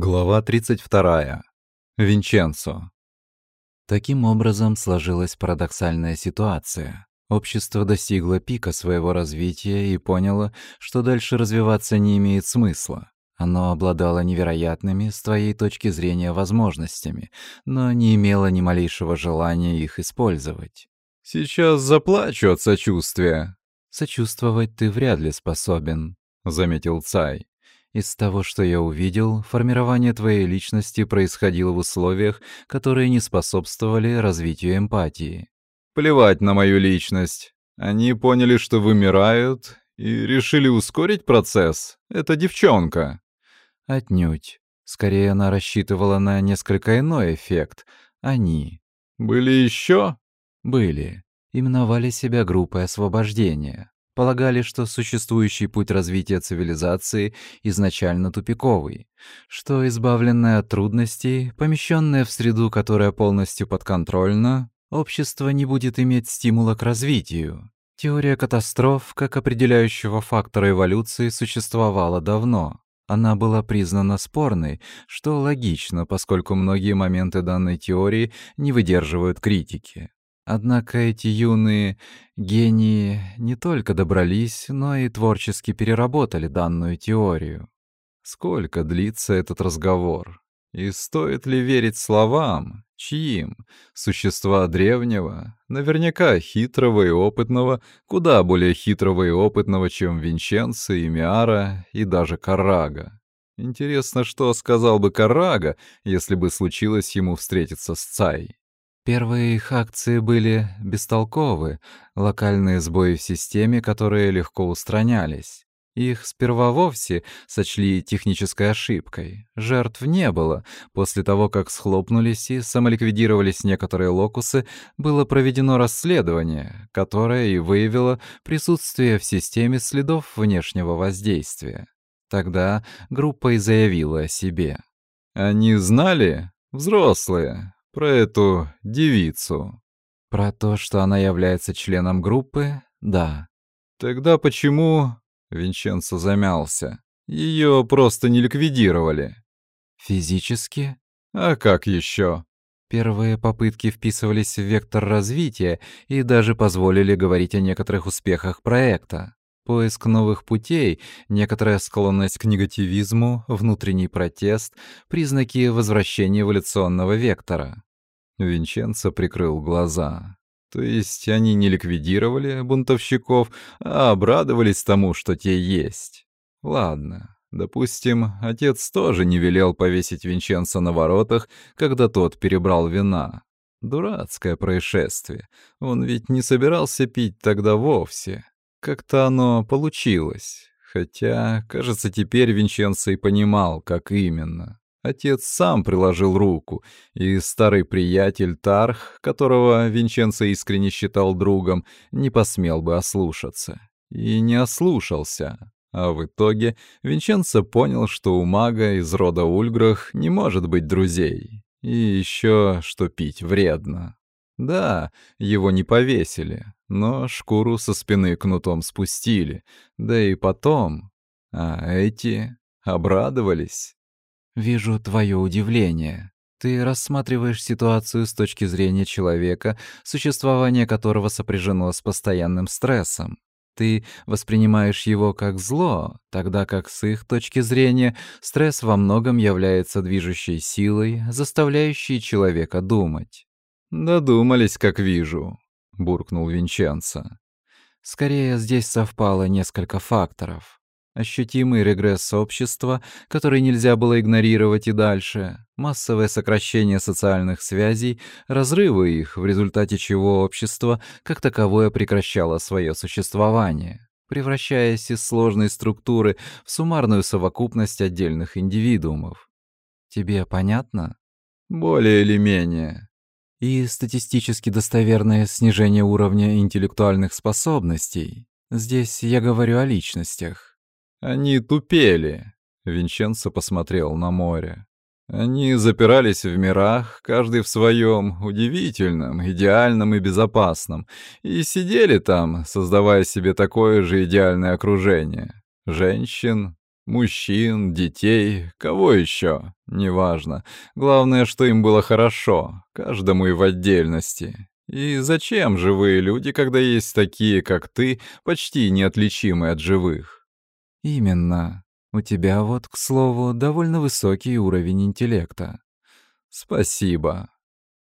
Глава 32. Винченцо. Таким образом сложилась парадоксальная ситуация. Общество достигло пика своего развития и поняло, что дальше развиваться не имеет смысла. Оно обладало невероятными, с твоей точки зрения, возможностями, но не имело ни малейшего желания их использовать. «Сейчас заплачу от сочувствия». «Сочувствовать ты вряд ли способен», — заметил Цай. Из того, что я увидел, формирование твоей личности происходило в условиях, которые не способствовали развитию эмпатии. Плевать на мою личность. Они поняли, что вымирают, и решили ускорить процесс. Это девчонка. Отнюдь. Скорее, она рассчитывала на несколько иной эффект. Они. Были еще? Были. Именовали себя группой освобождения полагали, что существующий путь развития цивилизации изначально тупиковый, что избавленное от трудностей, помещенное в среду, которая полностью подконтрольна, общество не будет иметь стимула к развитию. Теория катастроф как определяющего фактора эволюции существовала давно. Она была признана спорной, что логично, поскольку многие моменты данной теории не выдерживают критики. Однако эти юные гении не только добрались, но и творчески переработали данную теорию. Сколько длится этот разговор? И стоит ли верить словам? Чьим? Существа древнего? Наверняка хитрого и опытного, куда более хитрого и опытного, чем Винченцо и Миара, и даже Карага. Интересно, что сказал бы Карага, если бы случилось ему встретиться с Цай. Первые их акции были бестолковы, локальные сбои в системе, которые легко устранялись. Их сперва вовсе сочли технической ошибкой. Жертв не было. После того, как схлопнулись и самоликвидировались некоторые локусы, было проведено расследование, которое и выявило присутствие в системе следов внешнего воздействия. Тогда группа и заявила о себе. «Они знали? Взрослые про эту девицу. Про то, что она является членом группы, да. Тогда почему... Винченцо замялся. Ее просто не ликвидировали. Физически? А как еще? Первые попытки вписывались в вектор развития и даже позволили говорить о некоторых успехах проекта. Поиск новых путей, некоторая склонность к негативизму, внутренний протест — признаки возвращения эволюционного вектора. Винченцо прикрыл глаза. То есть они не ликвидировали бунтовщиков, а обрадовались тому, что те есть. Ладно, допустим, отец тоже не велел повесить Винченцо на воротах, когда тот перебрал вина. Дурацкое происшествие. Он ведь не собирался пить тогда вовсе. Как-то оно получилось. Хотя, кажется, теперь Винченцо и понимал, как именно. Отец сам приложил руку, и старый приятель Тарх, которого Винченцо искренне считал другом, не посмел бы ослушаться. И не ослушался. А в итоге Винченцо понял, что у мага из рода Ульграх не может быть друзей. И еще, что пить вредно. Да, его не повесили, но шкуру со спины кнутом спустили. Да и потом... А эти обрадовались. Вижу твое удивление. Ты рассматриваешь ситуацию с точки зрения человека, существование которого сопряжено с постоянным стрессом. Ты воспринимаешь его как зло, тогда как с их точки зрения стресс во многом является движущей силой, заставляющей человека думать. «Додумались, как вижу», — буркнул Винченцо. «Скорее, здесь совпало несколько факторов ощутимый регресс общества, который нельзя было игнорировать и дальше, массовое сокращение социальных связей, разрывы их, в результате чего общество как таковое прекращало свое существование, превращаясь из сложной структуры в суммарную совокупность отдельных индивидуумов. Тебе понятно? Более или менее. И статистически достоверное снижение уровня интеллектуальных способностей. Здесь я говорю о личностях. Они тупели. Винченцо посмотрел на море. Они запирались в мирах, каждый в своем, удивительном, идеальном и безопасном, и сидели там, создавая себе такое же идеальное окружение. Женщин, Мужчин, детей, кого еще? Неважно. Главное, что им было хорошо, каждому и в отдельности. И зачем живые люди, когда есть такие, как ты, почти неотличимые от живых? Именно. У тебя вот, к слову, довольно высокий уровень интеллекта. Спасибо.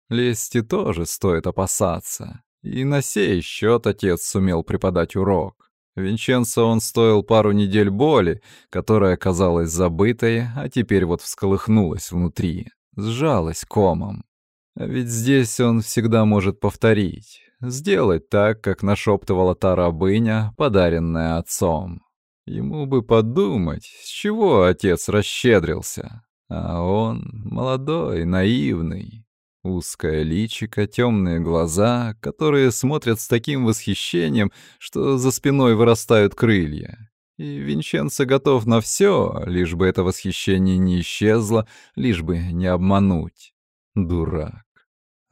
Лести тоже стоит опасаться. И на сей счет отец сумел преподать урок. Винченцо он стоил пару недель боли, которая казалась забытой, а теперь вот всколыхнулась внутри, сжалась комом. А ведь здесь он всегда может повторить, сделать так, как нашептывала та рабыня, подаренная отцом. Ему бы подумать, с чего отец расщедрился. А он молодой, наивный. Узкое личико, темные глаза, которые смотрят с таким восхищением, что за спиной вырастают крылья. И Винченцо готов на все, лишь бы это восхищение не исчезло, лишь бы не обмануть. Дурак.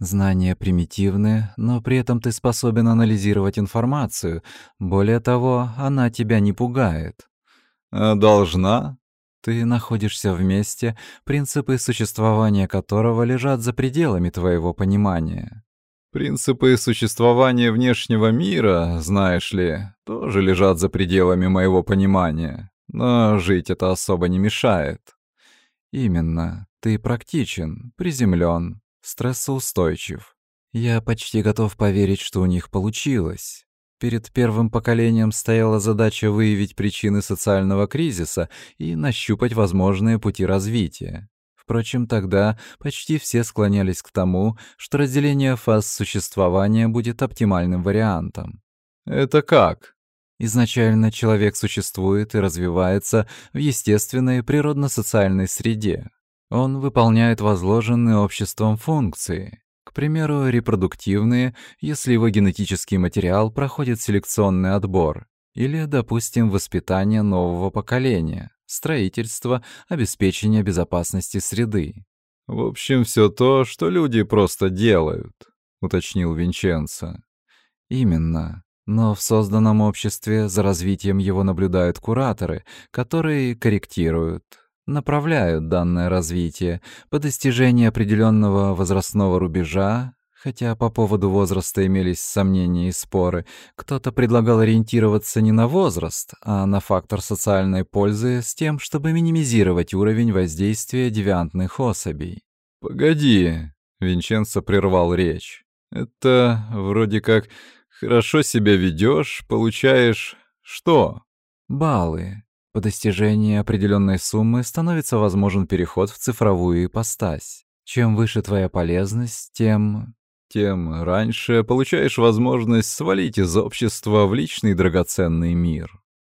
Знания примитивные, но при этом ты способен анализировать информацию. Более того, она тебя не пугает. А должна? Ты находишься в месте, принципы существования которого лежат за пределами твоего понимания. Принципы существования внешнего мира, знаешь ли, тоже лежат за пределами моего понимания. Но жить это особо не мешает. Именно. Ты практичен, приземлен, стрессоустойчив. Я почти готов поверить, что у них получилось. Перед первым поколением стояла задача выявить причины социального кризиса и нащупать возможные пути развития. Впрочем, тогда почти все склонялись к тому, что разделение фаз существования будет оптимальным вариантом. Это как? Изначально человек существует и развивается в естественной природно-социальной среде, он выполняет возложенные обществом функции. Примеру, репродуктивные, если его генетический материал проходит селекционный отбор, или, допустим, воспитание нового поколения, строительство, обеспечение безопасности среды. В общем, все то, что люди просто делают, уточнил Винченцо. Именно. Но в созданном обществе за развитием его наблюдают кураторы, которые корректируют, направляют данное развитие по достижении определенного возрастного рубежа, хотя по поводу возраста имелись сомнения и споры, кто-то предлагал ориентироваться не на возраст, а на фактор социальной пользы с тем, чтобы минимизировать уровень воздействия девиантных особей. «Погоди», — Винченцо прервал речь. «Это вроде как хорошо себя ведешь, получаешь что?» «Баллы», по достижении определенной суммы становится возможен переход в цифровую ипостась. Чем выше твоя полезность, тем... Тем раньше получаешь возможность свалить из общества в личный драгоценный мир.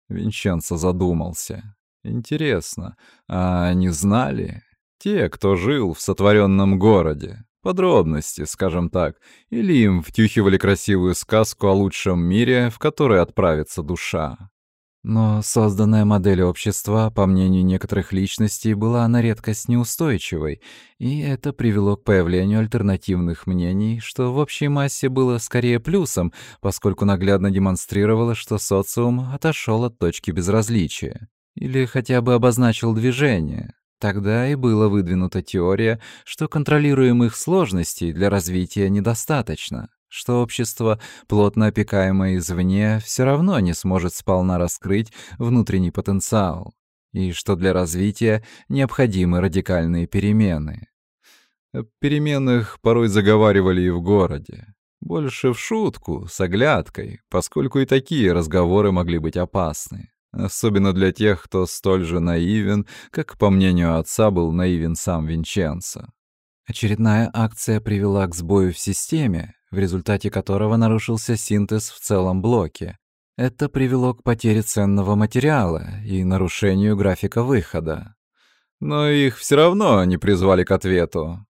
Винченцо задумался. Интересно, а они знали? Те, кто жил в сотворенном городе. Подробности, скажем так. Или им втюхивали красивую сказку о лучшем мире, в который отправится душа. Но созданная модель общества, по мнению некоторых личностей, была на редкость неустойчивой, и это привело к появлению альтернативных мнений, что в общей массе было скорее плюсом, поскольку наглядно демонстрировало, что социум отошел от точки безразличия. Или хотя бы обозначил движение. Тогда и была выдвинута теория, что контролируемых сложностей для развития недостаточно что общество, плотно опекаемое извне, все равно не сможет сполна раскрыть внутренний потенциал, и что для развития необходимы радикальные перемены. О переменах порой заговаривали и в городе. Больше в шутку, с оглядкой, поскольку и такие разговоры могли быть опасны. Особенно для тех, кто столь же наивен, как, по мнению отца, был наивен сам Винченцо. Очередная акция привела к сбою в системе, в результате которого нарушился синтез в целом блоке. Это привело к потере ценного материала и нарушению графика выхода. Но их все равно не призвали к ответу.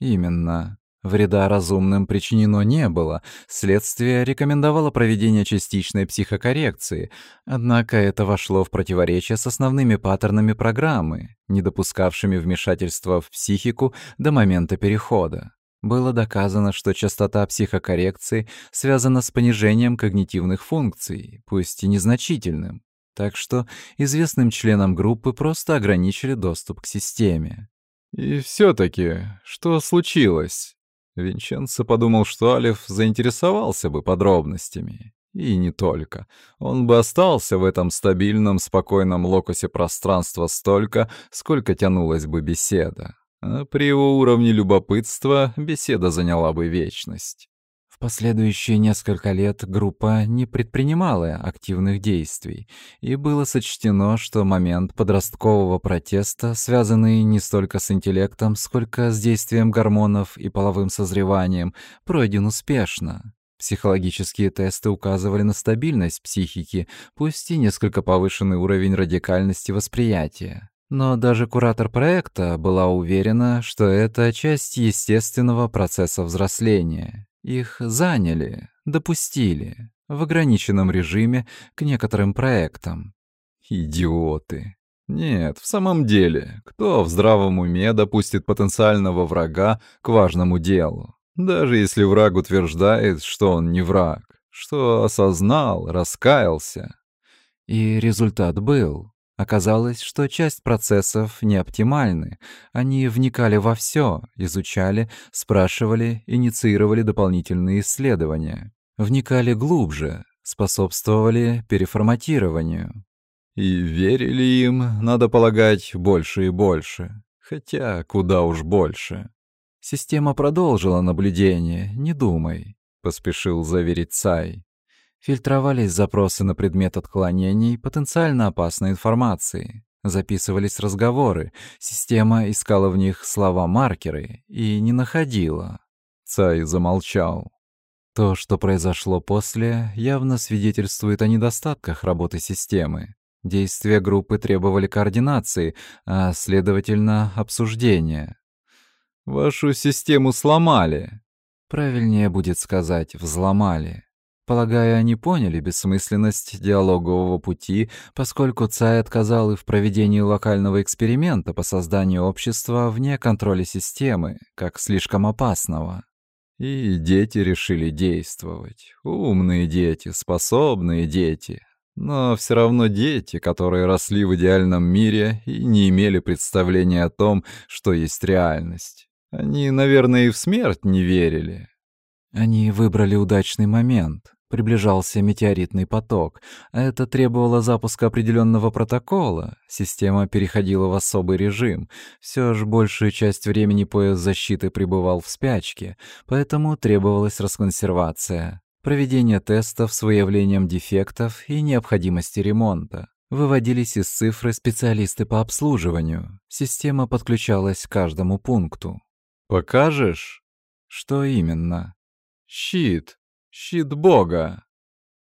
Именно. Вреда разумным причинено не было, следствие рекомендовало проведение частичной психокоррекции, однако это вошло в противоречие с основными паттернами программы, не допускавшими вмешательства в психику до момента перехода. Было доказано, что частота психокоррекции связана с понижением когнитивных функций, пусть и незначительным. Так что известным членам группы просто ограничили доступ к системе. И все таки что случилось? Винченцо подумал, что Алиф заинтересовался бы подробностями. И не только. Он бы остался в этом стабильном, спокойном локусе пространства столько, сколько тянулась бы беседа. При его уровне любопытства беседа заняла бы вечность. В последующие несколько лет группа не предпринимала активных действий, и было сочтено, что момент подросткового протеста, связанный не столько с интеллектом, сколько с действием гормонов и половым созреванием, пройден успешно. Психологические тесты указывали на стабильность психики, пусть и несколько повышенный уровень радикальности восприятия. Но даже куратор проекта была уверена, что это часть естественного процесса взросления. Их заняли, допустили в ограниченном режиме к некоторым проектам. Идиоты. Нет, в самом деле, кто в здравом уме допустит потенциального врага к важному делу? Даже если враг утверждает, что он не враг, что осознал, раскаялся. И результат был. Оказалось, что часть процессов не оптимальны. Они вникали во все, изучали, спрашивали, инициировали дополнительные исследования. Вникали глубже, способствовали переформатированию. И верили им, надо полагать, больше и больше. Хотя куда уж больше. Система продолжила наблюдение, не думай, поспешил заверить Цай. Фильтровались запросы на предмет отклонений потенциально опасной информации. Записывались разговоры, система искала в них слова-маркеры и не находила. Цай замолчал. То, что произошло после, явно свидетельствует о недостатках работы системы. Действия группы требовали координации, а, следовательно, обсуждения. Вашу систему сломали. Правильнее будет сказать «взломали». Полагаю, они поняли бессмысленность диалогового пути, поскольку Цай отказал и в проведении локального эксперимента по созданию общества вне контроля системы, как слишком опасного. И дети решили действовать. Умные дети, способные дети. Но все равно дети, которые росли в идеальном мире и не имели представления о том, что есть реальность. Они, наверное, и в смерть не верили. Они выбрали удачный момент. Приближался метеоритный поток. Это требовало запуска определенного протокола. Система переходила в особый режим. Все же большую часть времени пояс защиты пребывал в спячке, поэтому требовалась расконсервация, проведение тестов с выявлением дефектов и необходимости ремонта. Выводились из цифры специалисты по обслуживанию. Система подключалась к каждому пункту. «Покажешь?» «Что именно?» «Щит. Щит Бога».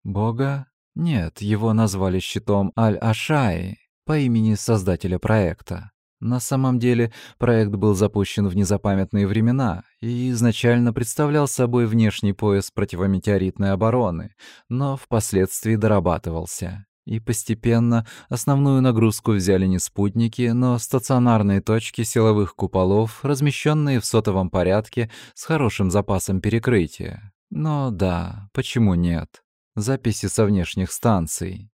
«Бога?» Нет, его назвали щитом Аль-Ашаи по имени создателя проекта. На самом деле, проект был запущен в незапамятные времена и изначально представлял собой внешний пояс противометеоритной обороны, но впоследствии дорабатывался. И постепенно основную нагрузку взяли не спутники, но стационарные точки силовых куполов, размещенные в сотовом порядке с хорошим запасом перекрытия. Но да, почему нет? Записи со внешних станций.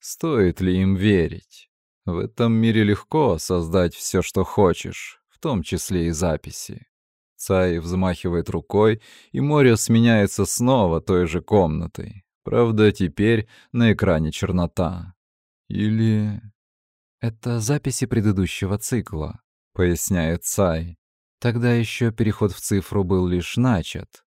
Стоит ли им верить? В этом мире легко создать все, что хочешь, в том числе и записи. Цай взмахивает рукой, и море сменяется снова той же комнатой. Правда, теперь на экране чернота. Или... Это записи предыдущего цикла, поясняет Цай. Тогда еще переход в цифру был лишь начат.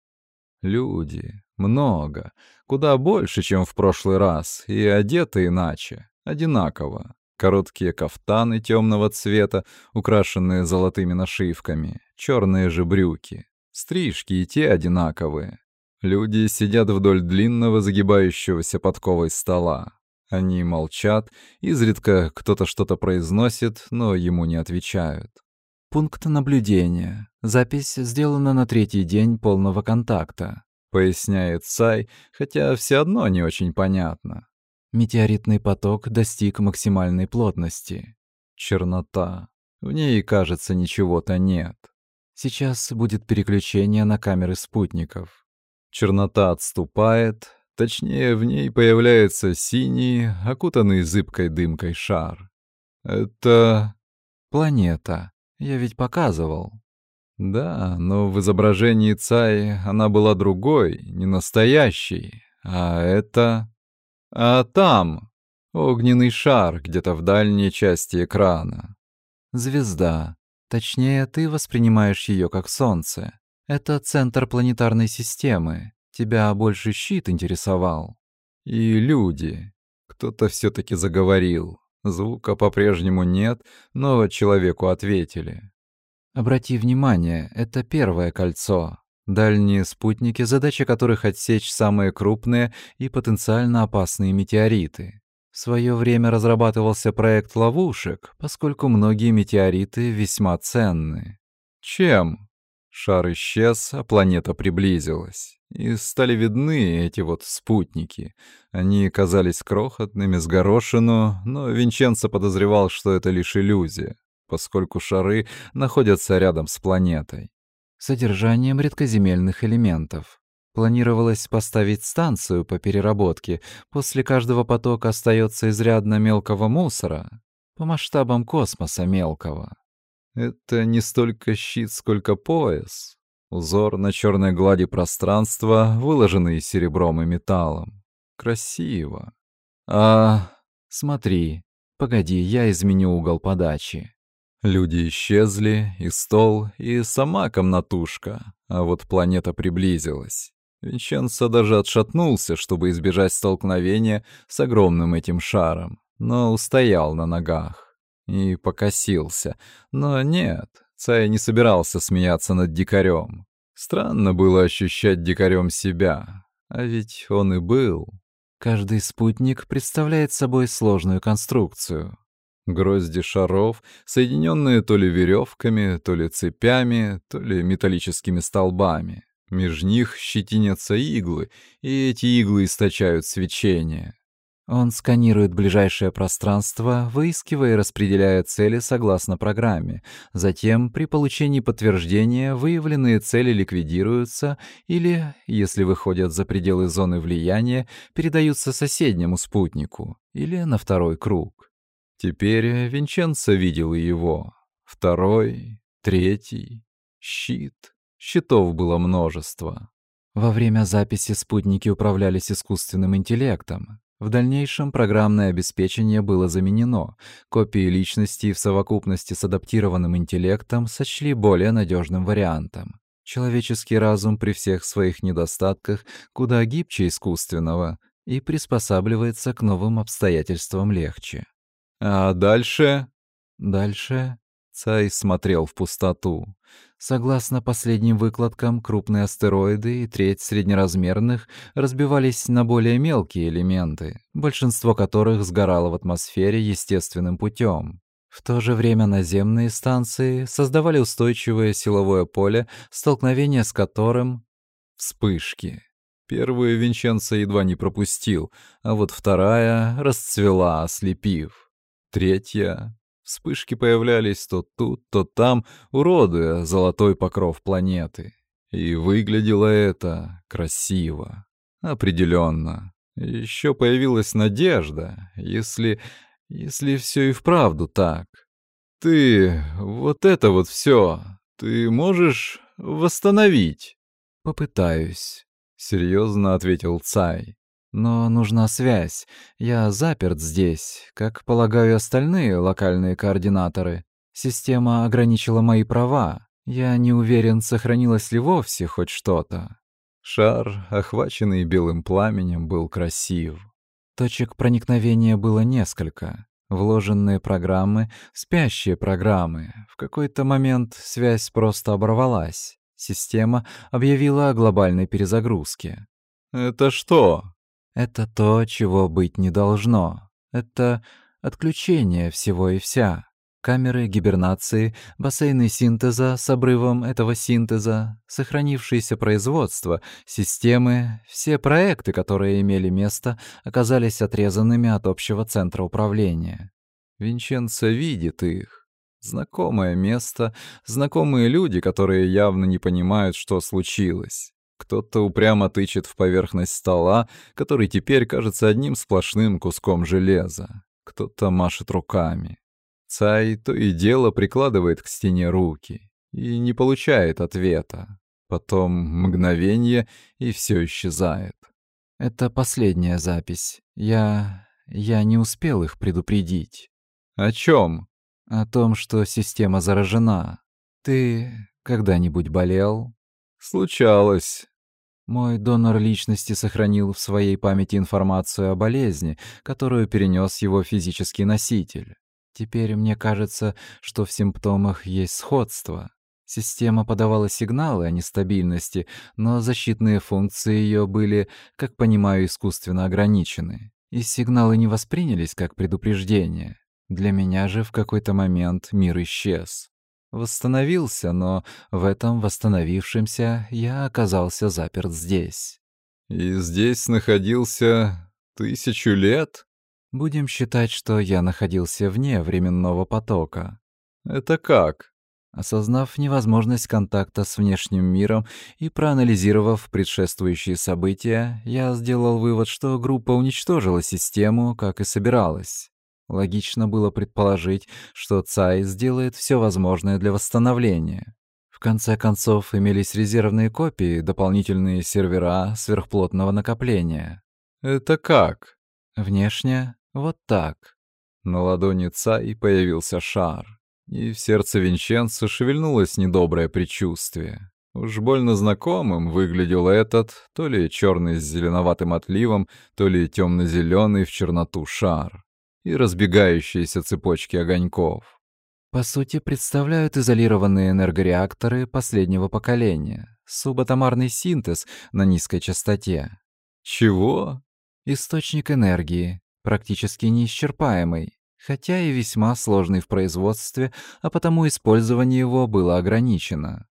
Люди. Много. Куда больше, чем в прошлый раз. И одеты иначе. Одинаково. Короткие кафтаны темного цвета, украшенные золотыми нашивками. Черные же брюки. Стрижки и те одинаковые. Люди сидят вдоль длинного загибающегося подковой стола. Они молчат, изредка кто-то что-то произносит, но ему не отвечают. «Пункт наблюдения. Запись сделана на третий день полного контакта», — поясняет Сай, хотя все одно не очень понятно. Метеоритный поток достиг максимальной плотности. Чернота. В ней, кажется, ничего-то нет. Сейчас будет переключение на камеры спутников. Чернота отступает, Точнее, в ней появляется синий, окутанный зыбкой дымкой шар. Это планета. Я ведь показывал. Да, но в изображении Цаи она была другой, не настоящей. А это... А там огненный шар где-то в дальней части экрана. Звезда. Точнее, ты воспринимаешь ее как солнце. Это центр планетарной системы. Тебя больше щит интересовал. И люди. Кто-то все таки заговорил. Звука по-прежнему нет, но человеку ответили. Обрати внимание, это первое кольцо. Дальние спутники, задача которых отсечь самые крупные и потенциально опасные метеориты. В свое время разрабатывался проект ловушек, поскольку многие метеориты весьма ценны. Чем? Шар исчез, а планета приблизилась. И стали видны эти вот спутники. Они казались крохотными, с горошину, но Винченцо подозревал, что это лишь иллюзия, поскольку шары находятся рядом с планетой. Содержанием редкоземельных элементов. Планировалось поставить станцию по переработке. После каждого потока остается изрядно мелкого мусора. По масштабам космоса мелкого. Это не столько щит, сколько пояс. Узор на черной глади пространства, выложенный серебром и металлом. Красиво. А, смотри, погоди, я изменю угол подачи. Люди исчезли, и стол, и сама комнатушка, а вот планета приблизилась. Винченцо даже отшатнулся, чтобы избежать столкновения с огромным этим шаром, но устоял на ногах и покосился. Но нет, Цай не собирался смеяться над дикарем. Странно было ощущать дикарем себя, а ведь он и был. Каждый спутник представляет собой сложную конструкцию. Грозди шаров, соединенные то ли веревками, то ли цепями, то ли металлическими столбами. Меж них щетинятся иглы, и эти иглы источают свечение. Он сканирует ближайшее пространство, выискивая и распределяя цели согласно программе. Затем, при получении подтверждения, выявленные цели ликвидируются или, если выходят за пределы зоны влияния, передаются соседнему спутнику или на второй круг. Теперь Винченцо видел его. Второй, третий, щит. Щитов было множество. Во время записи спутники управлялись искусственным интеллектом. В дальнейшем программное обеспечение было заменено. Копии личности в совокупности с адаптированным интеллектом сочли более надежным вариантом. Человеческий разум при всех своих недостатках куда гибче искусственного и приспосабливается к новым обстоятельствам легче. А дальше? Дальше Цай смотрел в пустоту. Согласно последним выкладкам, крупные астероиды и треть среднеразмерных разбивались на более мелкие элементы, большинство которых сгорало в атмосфере естественным путем. В то же время наземные станции создавали устойчивое силовое поле, столкновение с которым — вспышки. Первую Винченцо едва не пропустил, а вот вторая расцвела, ослепив. Третья Вспышки появлялись то тут, то там, уродуя золотой покров планеты. И выглядело это красиво. Определенно. Еще появилась надежда, если... если все и вправду так. Ты... вот это вот все. Ты можешь восстановить? Попытаюсь, серьезно ответил Цай. Но нужна связь. Я заперт здесь, как, полагаю, остальные локальные координаторы. Система ограничила мои права. Я не уверен, сохранилось ли вовсе хоть что-то. Шар, охваченный белым пламенем, был красив. Точек проникновения было несколько. Вложенные программы, спящие программы. В какой-то момент связь просто оборвалась. Система объявила о глобальной перезагрузке. «Это что?» Это то, чего быть не должно. Это отключение всего и вся. Камеры гибернации, бассейны синтеза с обрывом этого синтеза, сохранившееся производство, системы, все проекты, которые имели место, оказались отрезанными от общего центра управления. Винченцо видит их. Знакомое место, знакомые люди, которые явно не понимают, что случилось. Кто-то упрямо тычет в поверхность стола, который теперь кажется одним сплошным куском железа. Кто-то машет руками. Цай то и дело прикладывает к стене руки и не получает ответа. Потом мгновение, и все исчезает. Это последняя запись. Я... я не успел их предупредить. О чем? О том, что система заражена. Ты когда-нибудь болел? Случалось. Мой донор личности сохранил в своей памяти информацию о болезни, которую перенес его физический носитель. Теперь мне кажется, что в симптомах есть сходство. Система подавала сигналы о нестабильности, но защитные функции ее были, как понимаю, искусственно ограничены. И сигналы не воспринялись как предупреждение. Для меня же в какой-то момент мир исчез. Восстановился, но в этом восстановившемся я оказался заперт здесь. И здесь находился тысячу лет? Будем считать, что я находился вне временного потока. Это как? Осознав невозможность контакта с внешним миром и проанализировав предшествующие события, я сделал вывод, что группа уничтожила систему, как и собиралась. Логично было предположить, что Цай сделает все возможное для восстановления. В конце концов, имелись резервные копии, дополнительные сервера сверхплотного накопления. «Это как?» «Внешне вот так». На ладони Цай появился шар, и в сердце Винченцо шевельнулось недоброе предчувствие. Уж больно знакомым выглядел этот, то ли черный с зеленоватым отливом, то ли темно-зеленый в черноту шар и разбегающиеся цепочки огоньков. По сути, представляют изолированные энергореакторы последнего поколения, субатомарный синтез на низкой частоте. Чего? Источник энергии, практически неисчерпаемый, хотя и весьма сложный в производстве, а потому использование его было ограничено.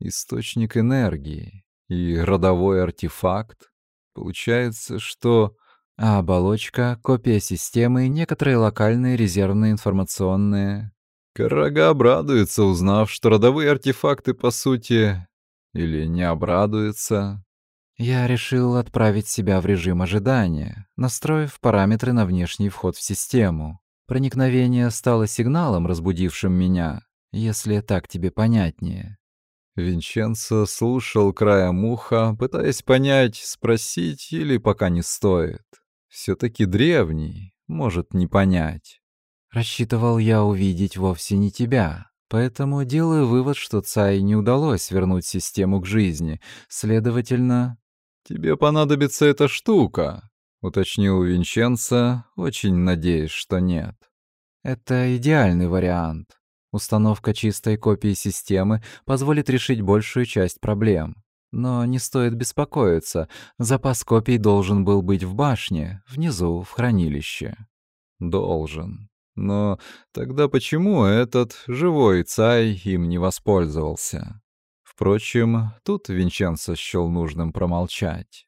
Источник энергии и родовой артефакт. Получается, что а оболочка, копия системы и некоторые локальные резервные информационные. Карага обрадуется, узнав, что родовые артефакты, по сути, или не обрадуется. Я решил отправить себя в режим ожидания, настроив параметры на внешний вход в систему. Проникновение стало сигналом, разбудившим меня, если так тебе понятнее. Винченцо слушал краем уха, пытаясь понять, спросить или пока не стоит все таки древний, может не понять. Рассчитывал я увидеть вовсе не тебя, поэтому делаю вывод, что Цай не удалось вернуть систему к жизни. Следовательно... «Тебе понадобится эта штука», — уточнил Винченцо, очень надеясь, что нет. «Это идеальный вариант. Установка чистой копии системы позволит решить большую часть проблем. Но не стоит беспокоиться, запас копий должен был быть в башне, внизу, в хранилище. Должен. Но тогда почему этот живой Цай им не воспользовался? Впрочем, тут Винченцо счел нужным промолчать.